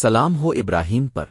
سلام ہو ابراہیم پر۔